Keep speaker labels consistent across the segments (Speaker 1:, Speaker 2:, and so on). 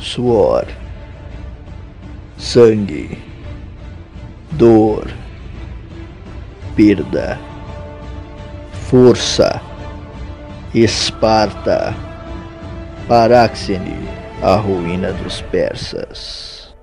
Speaker 1: suor, sangue, dor, perda, força, Esparta, Paráxene, a ruína dos persas.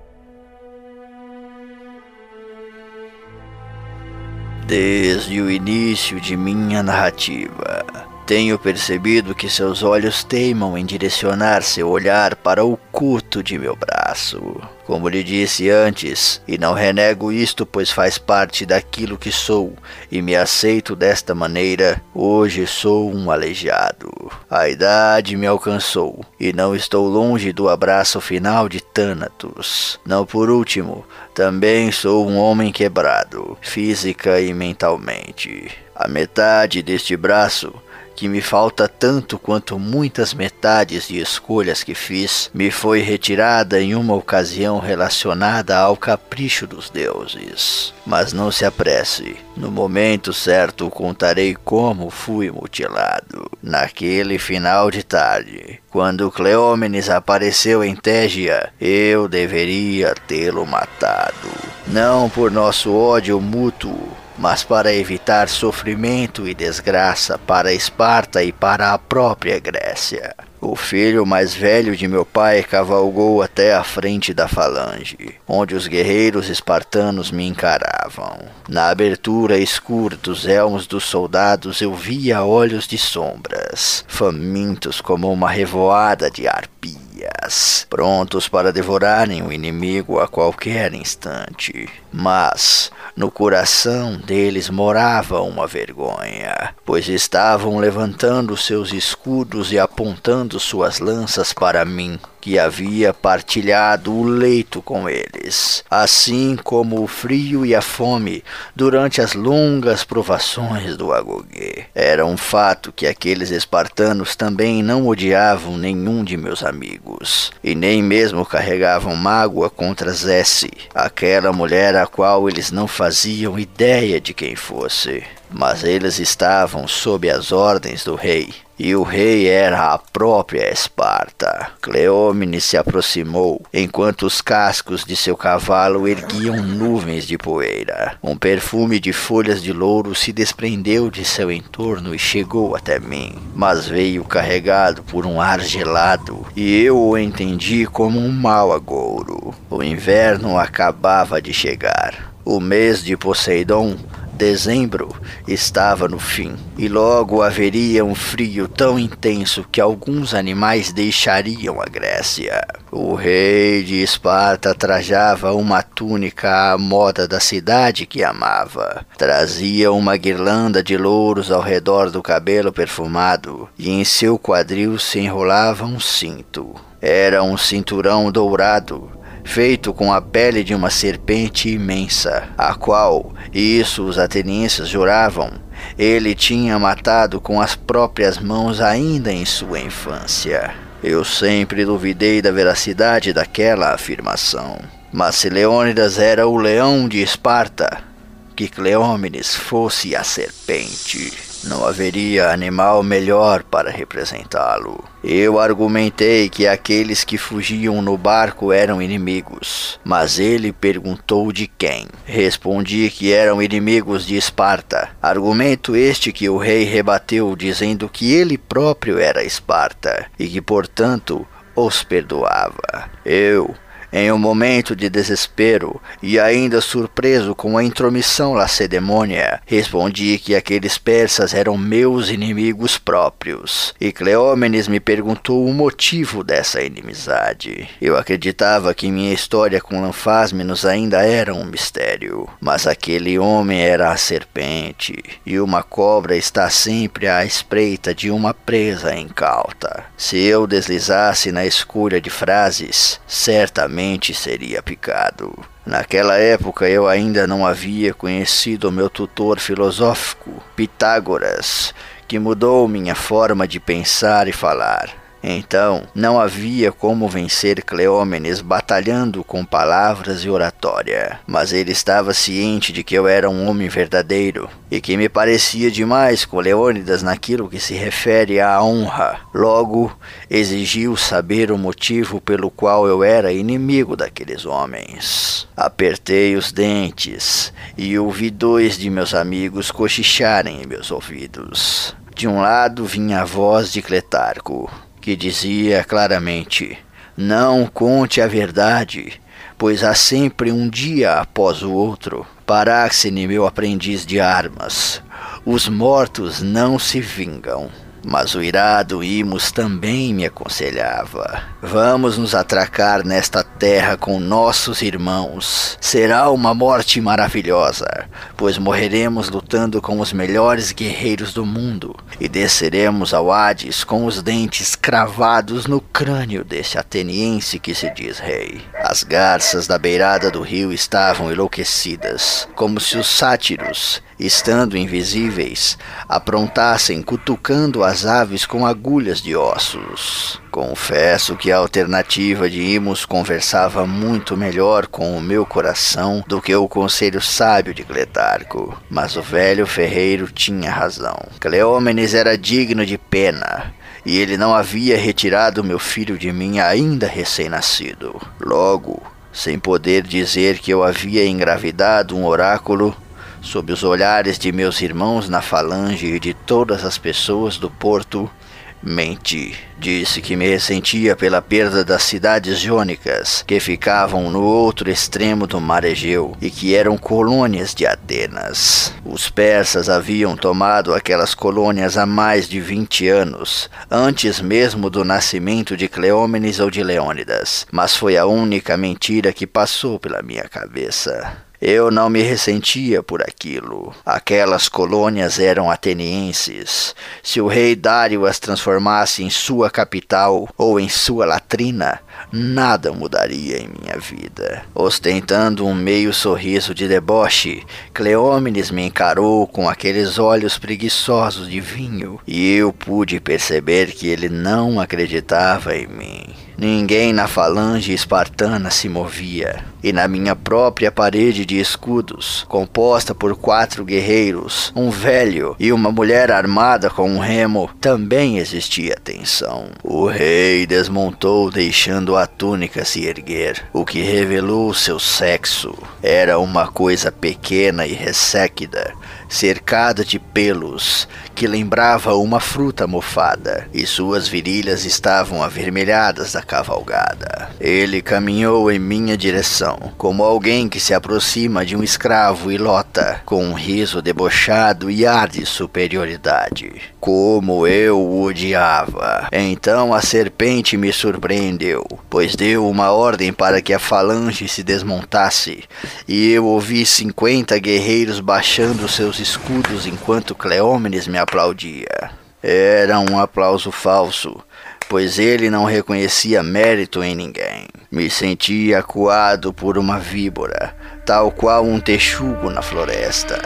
Speaker 1: Desde o início de minha narrativa, tenho percebido que seus olhos teimam em direcionar seu olhar para o culto de meu braço. Como lhe disse antes, e não renego isto, pois faz parte daquilo que sou, e me aceito desta maneira, hoje sou um aleijado. A idade me alcançou, e não estou longe do abraço final de Thanatos. Não por último, também sou um homem quebrado, física e mentalmente. A metade deste braço que me falta tanto quanto muitas metades de escolhas que fiz, me foi retirada em uma ocasião relacionada ao capricho dos deuses. Mas não se apresse, no momento certo contarei como fui mutilado. Naquele final de tarde, quando Cleómenes apareceu em Tégia, eu deveria tê-lo matado. Não por nosso ódio mútuo, mas para evitar sofrimento e desgraça para Esparta e para a própria Grécia. O filho mais velho de meu pai cavalgou até a frente da falange, onde os guerreiros espartanos me encaravam. Na abertura escura dos elmos dos soldados eu via olhos de sombras, famintos como uma revoada de arpias, prontos para devorarem o inimigo a qualquer instante. Mas no coração deles morava uma vergonha, pois estavam levantando seus escudos e apontando suas lanças para mim, que havia partilhado o leito com eles, assim como o frio e a fome durante as longas provações do Agogê. Era um fato que aqueles espartanos também não odiavam nenhum de meus amigos, e nem mesmo carregavam mágoa contra Zesse, aquela mulher a qual eles não faziam ideia de quem fosse. Mas eles estavam sob as ordens do rei, e o rei era a própria Esparta. Cleómenes se aproximou, enquanto os cascos de seu cavalo erguiam nuvens de poeira. Um perfume de folhas de louro se desprendeu de seu entorno e chegou até mim, mas veio carregado por um ar gelado, e eu o entendi como um mau agouro. O inverno acabava de chegar. O mês de Poseidon Dezembro estava no fim, e logo haveria um frio tão intenso que alguns animais deixariam a Grécia. O rei de Esparta trajava uma túnica à moda da cidade que amava. Trazia uma guirlanda de louros ao redor do cabelo perfumado, e em seu quadril se enrolava um cinto. Era um cinturão dourado feito com a pele de uma serpente imensa, a qual, isso os atenienses juravam, ele tinha matado com as próprias mãos ainda em sua infância. Eu sempre duvidei da veracidade daquela afirmação. Mas se Leônidas era o leão de Esparta, que Cleómenes fosse a serpente. Não haveria animal melhor para representá-lo. Eu argumentei que aqueles que fugiam no barco eram inimigos, mas ele perguntou de quem. Respondi que eram inimigos de Esparta. Argumento este que o rei rebateu, dizendo que ele próprio era Esparta e que, portanto, os perdoava. Eu, em um momento de desespero e ainda surpreso com a intromissão lacedemônia, respondi que aqueles persas eram meus inimigos próprios, e Cleómenes me perguntou o motivo dessa inimizade. Eu acreditava que minha história com Lanfásmenos ainda era um mistério, mas aquele homem era a serpente, e uma cobra está sempre à espreita de uma presa incauta. Se eu deslizasse na escolha de frases, certamente seria picado. Naquela época eu ainda não havia conhecido meu tutor filosófico, Pitágoras, que mudou minha forma de pensar e falar. Então, não havia como vencer Cleómenes batalhando com palavras e oratória, mas ele estava ciente de que eu era um homem verdadeiro e que me parecia demais com Leônidas naquilo que se refere à honra. Logo, exigiu saber o motivo pelo qual eu era inimigo daqueles homens. Apertei os dentes e ouvi dois de meus amigos cochicharem em meus ouvidos. De um lado vinha a voz de Cletarco que dizia claramente: Não conte a verdade, pois há sempre um dia após o outro. Paráxene, meu aprendiz de armas, os mortos não se vingam. Mas o irado Imos também me aconselhava: Vamos nos atracar nesta terra com nossos irmãos. Será uma morte maravilhosa, pois morreremos lutando com os melhores guerreiros do mundo e desceremos ao Hades com os dentes cravados no crânio desse ateniense que se diz rei. As garças da beirada do rio estavam enlouquecidas, como se os sátiros estando invisíveis, aprontassem cutucando as aves com agulhas de ossos. Confesso que a alternativa de Imos conversava muito melhor com o meu coração do que o conselho sábio de Cletarco, mas o velho ferreiro tinha razão. Cleómenes era digno de pena, e ele não havia retirado meu filho de mim ainda recém-nascido. Logo, sem poder dizer que eu havia engravidado um oráculo, sob os olhares de meus irmãos na falange e de todas as pessoas do porto, menti. Disse que me ressentia pela perda das cidades jônicas, que ficavam no outro extremo do mar Egeu e que eram colônias de Atenas. Os persas haviam tomado aquelas colônias há mais de 20 anos, antes mesmo do nascimento de Cleómenes ou de Leônidas, mas foi a única mentira que passou pela minha cabeça. Eu não me ressentia por aquilo. Aquelas colônias eram atenienses. Se o rei Dário as transformasse em sua capital ou em sua latrina, nada mudaria em minha vida. Ostentando um meio sorriso de deboche, Cleómenes me encarou com aqueles olhos preguiçosos de vinho, e eu pude perceber que ele não acreditava em mim. Ninguém na falange espartana se movia, e na minha própria parede de escudos, composta por quatro guerreiros, um velho e uma mulher armada com um remo, também existia tensão. O rei desmontou, deixando a túnica se erguer, o que revelou seu sexo. Era uma coisa pequena e ressequida, cercada de pelos, que lembrava uma fruta mofada, e suas virilhas estavam avermelhadas da cavalgada. Ele caminhou em minha direção, como alguém que se aproxima de um escravo e lota, com um riso debochado e ar de superioridade. Como eu o odiava! Então a serpente me surpreendeu, pois deu uma ordem para que a falange se desmontasse, e eu ouvi cinquenta guerreiros baixando seus escudos enquanto Cleómenes me aplaudia. Era um aplauso falso, pois ele não reconhecia mérito em ninguém. Me sentia acuado por uma víbora, tal qual um texugo na floresta.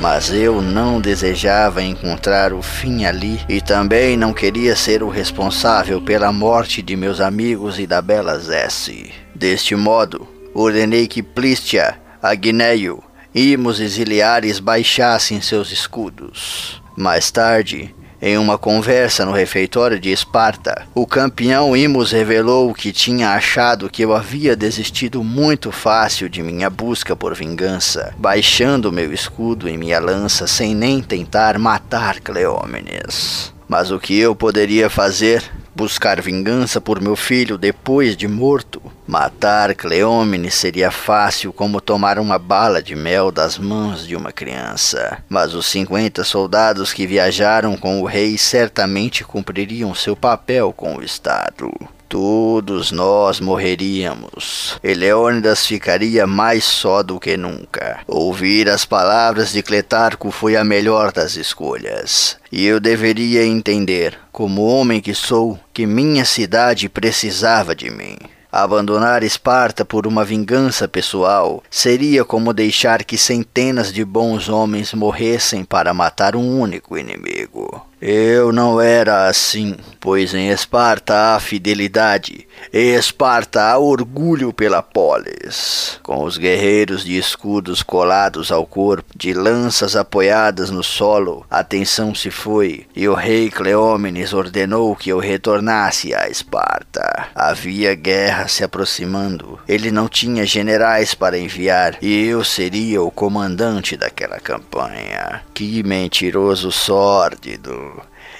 Speaker 1: Mas eu não desejava encontrar o fim ali e também não queria ser o responsável pela morte de meus amigos e da bela Zessi. Deste modo, ordenei que Plístia, Agneio, Imos exiliares baixassem seus escudos. Mais tarde, em uma conversa no refeitório de Esparta, o campeão Imos revelou que tinha achado que eu havia desistido muito fácil de minha busca por vingança, baixando meu escudo e minha lança sem nem tentar matar Cleómenes. Mas o que eu poderia fazer? Buscar vingança por meu filho depois de morto? Matar Cleómenes seria fácil como tomar uma bala de mel das mãos de uma criança. Mas os cinquenta soldados que viajaram com o rei certamente cumpririam seu papel com o Estado. Todos nós morreríamos. E Leônidas ficaria mais só do que nunca. Ouvir as palavras de Cletarco foi a melhor das escolhas. E eu deveria entender, como homem que sou, que minha cidade precisava de mim. Abandonar Esparta por uma vingança pessoal seria como deixar que centenas de bons homens morressem para matar um único inimigo. Eu não era assim, pois em Esparta há fidelidade, em Esparta há orgulho pela polis. Com os guerreiros de escudos colados ao corpo, de lanças apoiadas no solo, a tensão se foi, e o rei Cleómenes ordenou que eu retornasse a Esparta. Havia guerra se aproximando, ele não tinha generais para enviar, e eu seria o comandante daquela campanha. Que mentiroso sórdido!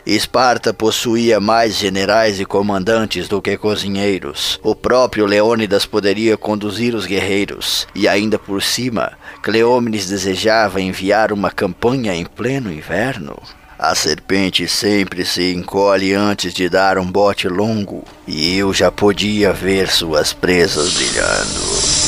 Speaker 1: Esparta possuía mais generais e comandantes do que cozinheiros. O próprio Leônidas poderia conduzir os guerreiros, e ainda por cima, Cleómenes desejava enviar uma campanha em pleno inverno. A serpente sempre se encolhe antes de dar um bote longo, e eu já podia ver suas presas brilhando.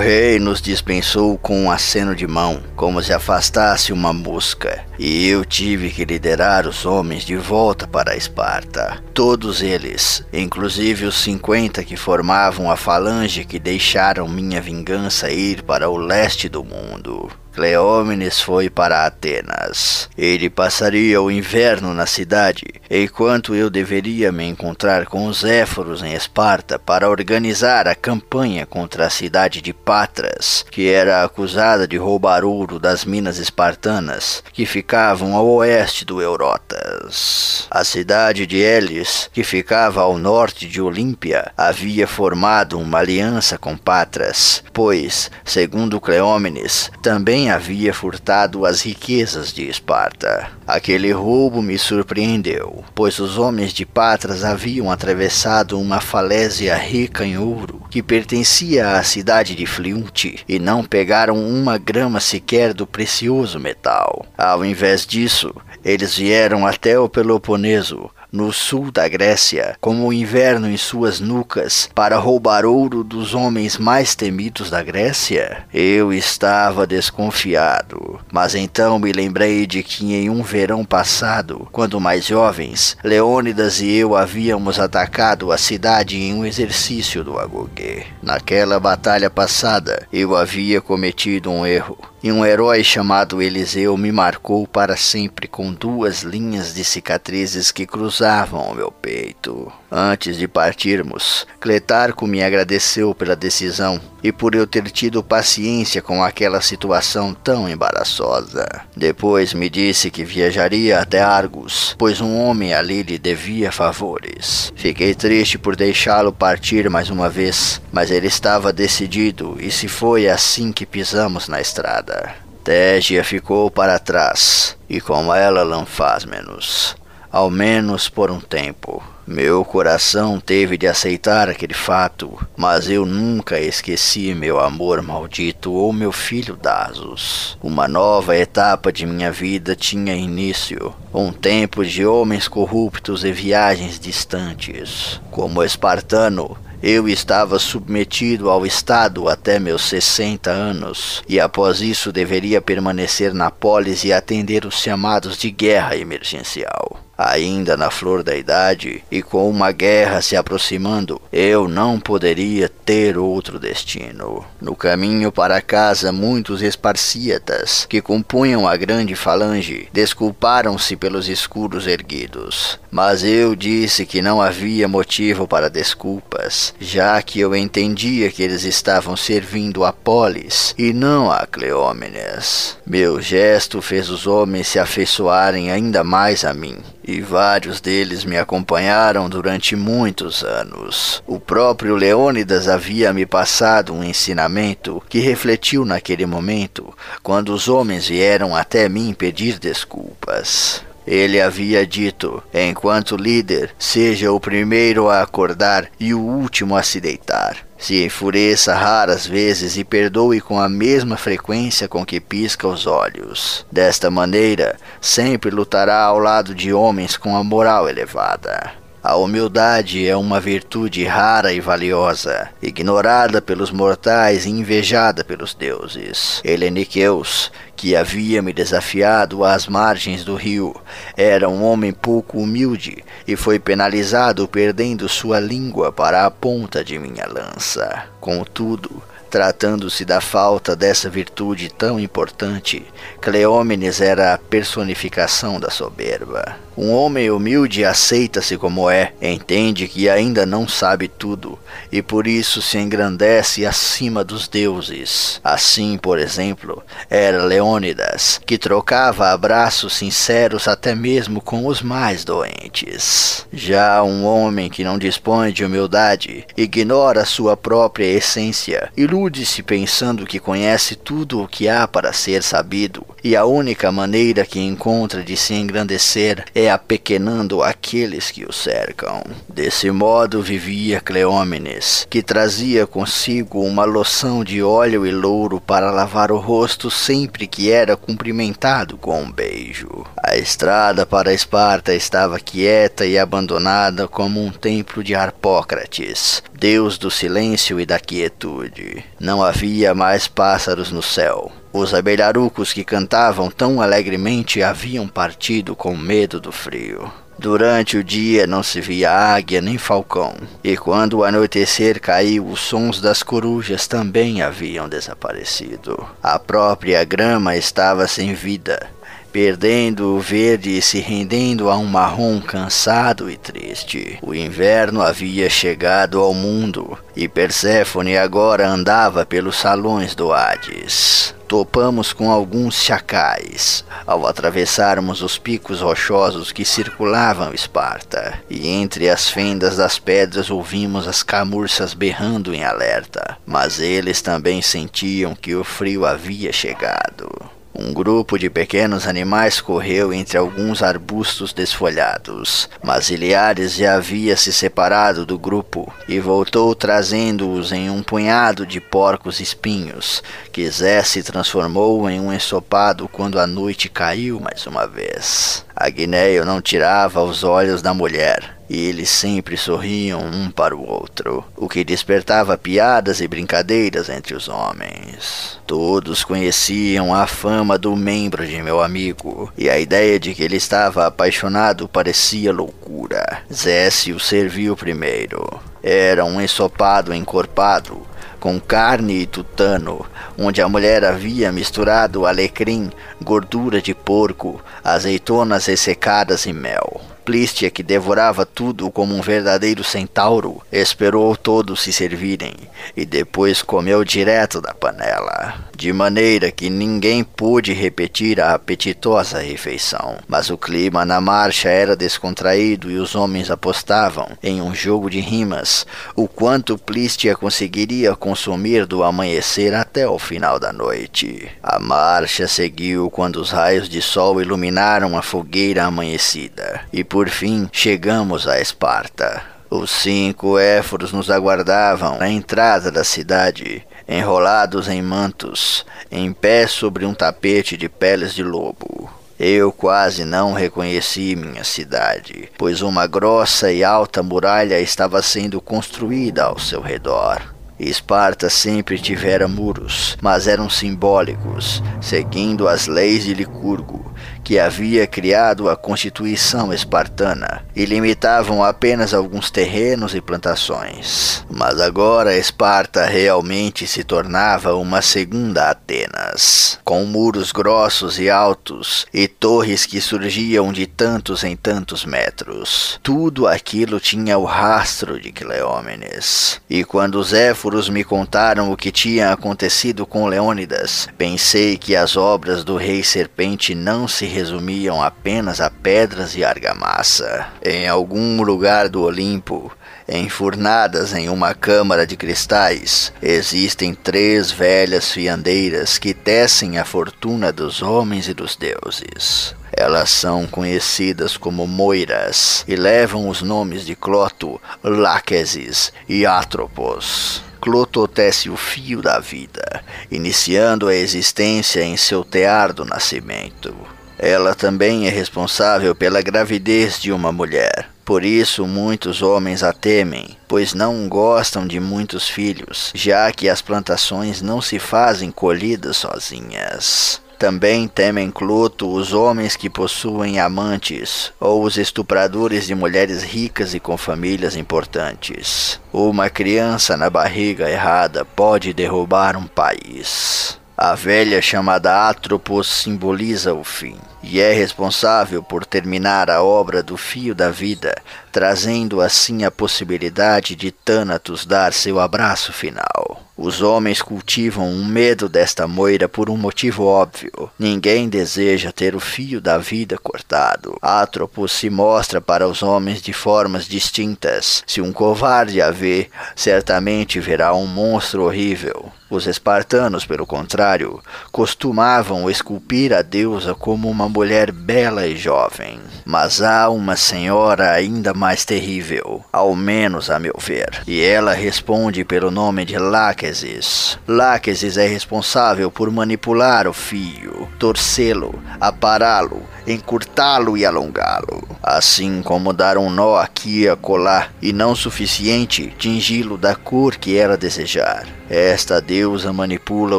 Speaker 1: Rei nos dispensou com um aceno de mão, como se afastasse uma mosca, e eu tive que liderar os homens de volta para Esparta. Todos eles, inclusive os cinquenta que formavam a falange que deixaram minha vingança ir para o leste do mundo. Cleómenes foi para Atenas. Ele passaria o inverno na cidade, enquanto eu deveria me encontrar com os éforos em Esparta para organizar a campanha contra a cidade de Patras, que era acusada de roubar ouro das minas espartanas que ficavam ao oeste do Eurotas. A cidade de Elis, que ficava ao norte de Olímpia, havia formado uma aliança com Patras, pois, segundo Cleómenes, também havia furtado as riquezas de Esparta. Aquele roubo me surpreendeu, pois os homens de Patras haviam atravessado uma falésia rica em ouro que pertencia à cidade de Fliunte e não pegaram uma grama sequer do precioso metal. Ao invés disso, eles vieram até o Peloponeso, no sul da Grécia, como o inverno em suas nucas, para roubar ouro dos homens mais temidos da Grécia? Eu estava desconfiado, mas então me lembrei de que em um verão passado, quando mais jovens, Leônidas e eu havíamos atacado a cidade em um exercício do Agogê. Naquela batalha passada, eu havia cometido um erro e um herói chamado Eliseu me marcou para sempre com duas linhas de cicatrizes que cruzavam o meu peito. Antes de partirmos, Cletarco me agradeceu pela decisão e por eu ter tido paciência com aquela situação tão embaraçosa. Depois me disse que viajaria até Argos, pois um homem ali lhe devia favores. Fiquei triste por deixá-lo partir mais uma vez, mas ele estava decidido e se foi assim que pisamos na estrada. Tégia ficou para trás, e com ela Lanfásmenos, ao menos por um tempo. Meu coração teve de aceitar aquele fato, mas eu nunca esqueci meu amor maldito ou meu filho Dasos. Uma nova etapa de minha vida tinha início, um tempo de homens corruptos e viagens distantes. Como espartano, eu estava submetido ao Estado até meus 60 anos, e após isso deveria permanecer na polis e atender os chamados de guerra emergencial ainda na flor da idade e com uma guerra se aproximando, eu não poderia ter outro destino. No caminho para casa, muitos esparcíatas, que compunham a grande falange, desculparam-se pelos escudos erguidos. Mas eu disse que não havia motivo para desculpas, já que eu entendia que eles estavam servindo a Polis e não a Cleómenes. Meu gesto fez os homens se afeiçoarem ainda mais a mim e vários deles me acompanharam durante muitos anos. O próprio Leônidas havia me passado um ensinamento que refletiu naquele momento, quando os homens vieram até mim pedir desculpas. Ele havia dito: enquanto líder, seja o primeiro a acordar e o último a se deitar. Se enfureça raras vezes e perdoe com a mesma frequência com que pisca os olhos. Desta maneira, sempre lutará ao lado de homens com a moral elevada. A humildade é uma virtude rara e valiosa, ignorada pelos mortais e invejada pelos deuses. Heleniqueus, que havia me desafiado às margens do rio, era um homem pouco humilde e foi penalizado perdendo sua língua para a ponta de minha lança. Contudo, Tratando-se da falta dessa virtude tão importante, Cleómenes era a personificação da soberba. Um homem humilde aceita-se como é, entende que ainda não sabe tudo e por isso se engrandece acima dos deuses. Assim, por exemplo, era Leônidas, que trocava abraços sinceros até mesmo com os mais doentes. Já um homem que não dispõe de humildade, ignora sua própria essência, ilude-se pensando que conhece tudo o que há para ser sabido, e a única maneira que encontra de se engrandecer é apequenando aqueles que o cercam. Desse modo vivia Cleómenes, que trazia consigo uma loção de óleo e louro para lavar o rosto sempre que era cumprimentado com um beijo. A estrada para Esparta estava quieta e abandonada como um templo de Harpócrates, deus do silêncio e da quietude. Não havia mais pássaros no céu. Os abelharucos que cantavam tão alegremente haviam partido com medo do frio. Durante o dia não se via águia nem falcão, e quando o anoitecer caiu, os sons das corujas também haviam desaparecido. A própria grama estava sem vida, perdendo o verde e se rendendo a um marrom cansado e triste. O inverno havia chegado ao mundo e Perséfone agora andava pelos salões do Hades. Topamos com alguns chacais ao atravessarmos os picos rochosos que circulavam Esparta, e entre as fendas das pedras ouvimos as camurças berrando em alerta, mas eles também sentiam que o frio havia chegado. Um grupo de pequenos animais correu entre alguns arbustos desfolhados, mas Iliares já havia se separado do grupo e voltou trazendo-os em um punhado de porcos espinhos, que Zé se transformou em um ensopado quando a noite caiu mais uma vez. Agneio não tirava os olhos da mulher, e eles sempre sorriam um para o outro, o que despertava piadas e brincadeiras entre os homens. Todos conheciam a fama do membro de meu amigo, e a ideia de que ele estava apaixonado parecia loucura. Zécio serviu primeiro. Era um ensopado encorpado, com carne e tutano, onde a mulher havia misturado alecrim, gordura de porco, azeitonas ressecadas e mel. Plístia, que devorava tudo como um verdadeiro centauro, esperou todos se servirem e depois comeu direto da panela, de maneira que ninguém pôde repetir a apetitosa refeição. Mas o clima na marcha era descontraído e os homens apostavam, em um jogo de rimas, o quanto Plístia conseguiria consumir do amanhecer até o final da noite. A marcha seguiu quando os raios de sol iluminaram a fogueira amanhecida, e por fim chegamos a Esparta. Os cinco éforos nos aguardavam na entrada da cidade, enrolados em mantos, em pé sobre um tapete de peles de lobo. Eu quase não reconheci minha cidade, pois uma grossa e alta muralha estava sendo construída ao seu redor. Esparta sempre tivera muros, mas eram simbólicos, seguindo as leis de Licurgo, que havia criado a Constituição espartana e limitavam apenas alguns terrenos e plantações. Mas agora Esparta realmente se tornava uma segunda Atenas, com muros grossos e altos e torres que surgiam de tantos em tantos metros. Tudo aquilo tinha o rastro de Cleómenes. E quando os éforos me contaram o que tinha acontecido com Leônidas, pensei que as obras do rei serpente não se resumiam apenas a pedras e argamassa. Em algum lugar do Olimpo, enfurnadas em uma câmara de cristais, existem três velhas fiandeiras que tecem a fortuna dos homens e dos deuses. Elas são conhecidas como moiras e levam os nomes de Cloto, Láquesis e Atropos. Cloto tece o fio da vida, iniciando a existência em seu tear do nascimento. Ela também é responsável pela gravidez de uma mulher. Por isso, muitos homens a temem, pois não gostam de muitos filhos, já que as plantações não se fazem colhidas sozinhas. Também temem Cluto os homens que possuem amantes, ou os estupradores de mulheres ricas e com famílias importantes. Uma criança na barriga errada pode derrubar um país. A velha chamada Atropos simboliza o fim e é responsável por terminar a obra do fio da vida, trazendo assim a possibilidade de Thanatos dar seu abraço final. Os homens cultivam um medo desta moira por um motivo óbvio. Ninguém deseja ter o fio da vida cortado. Atropos se mostra para os homens de formas distintas. Se um covarde a vê, certamente verá um monstro horrível. Os espartanos, pelo contrário, costumavam esculpir a deusa como uma mulher bela e jovem. Mas há uma senhora ainda mais terrível, ao menos a meu ver, e ela responde pelo nome de Láquesis. Láquesis é responsável por manipular o fio, torcê-lo, apará-lo, encurtá-lo e alongá-lo, assim como dar um nó aqui e acolá, e não suficiente, tingi-lo da cor que ela desejar. Esta deusa manipula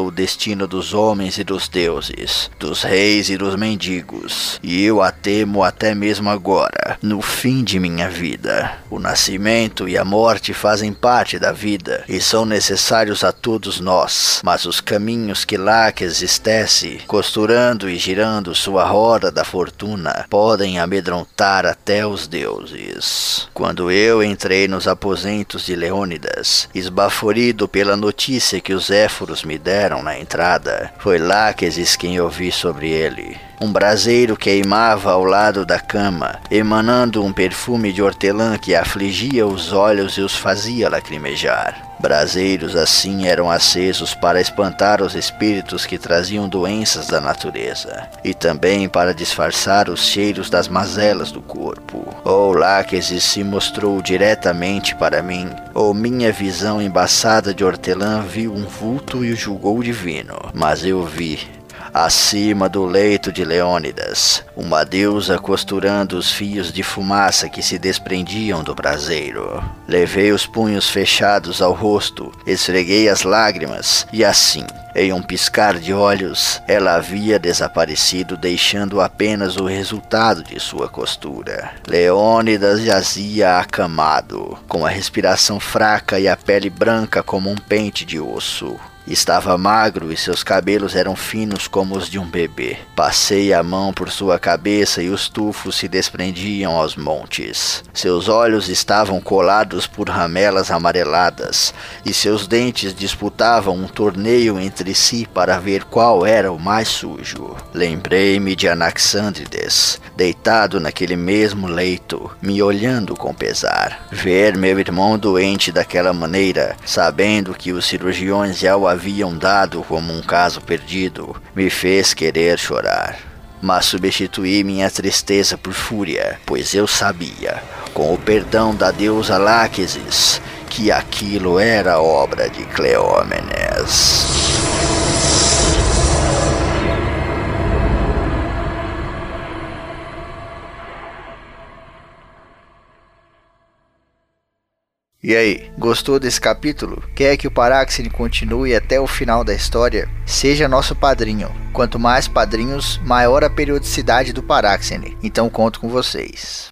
Speaker 1: o destino dos homens e dos deuses, dos reis e dos mendigos, e eu a temo até mesmo agora, no fim de minha vida. O nascimento e a morte fazem parte da vida e são necessários a todos nós, mas os caminhos que Laques estece, costurando e girando sua roda da fortuna, podem amedrontar até os deuses. Quando eu entrei nos aposentos de Leônidas, esbaforido pela notícia que os éforos me deram na entrada, foi Láquesis quem ouvi sobre ele. Um braseiro queimava ao lado da cama, emanando um perfume de hortelã que afligia os olhos e os fazia lacrimejar. Braseiros assim eram acesos para espantar os espíritos que traziam doenças da natureza, e também para disfarçar os cheiros das mazelas do corpo. Ou Láquesis se mostrou diretamente para mim, ou minha visão embaçada de hortelã viu um vulto e o julgou divino. Mas eu vi, acima do leito de Leônidas, uma deusa costurando os fios de fumaça que se desprendiam do braseiro. Levei os punhos fechados ao rosto, esfreguei as lágrimas e assim, em um piscar de olhos, ela havia desaparecido, deixando apenas o resultado de sua costura. Leônidas jazia acamado, com a respiração fraca e a pele branca como um pente de osso. Estava magro e seus cabelos eram finos como os de um bebê. Passei a mão por sua cabeça e os tufos se desprendiam aos montes. Seus olhos estavam colados por ramelas amareladas e seus dentes disputavam um torneio entre si para ver qual era o mais sujo. Lembrei-me de Anaxandrides, deitado naquele mesmo leito, me olhando com pesar. Ver meu irmão doente daquela maneira, sabendo que os cirurgiões já o haviam dado como um caso perdido, me fez querer chorar. Mas substituí minha tristeza por fúria, pois eu sabia, com o perdão da deusa Láquesis, que aquilo era obra de Cleómenes. E aí, gostou desse capítulo? Quer que o Paráxene continue até o final da história? Seja nosso padrinho. Quanto mais padrinhos, maior a periodicidade do Paráxene. Então conto com vocês.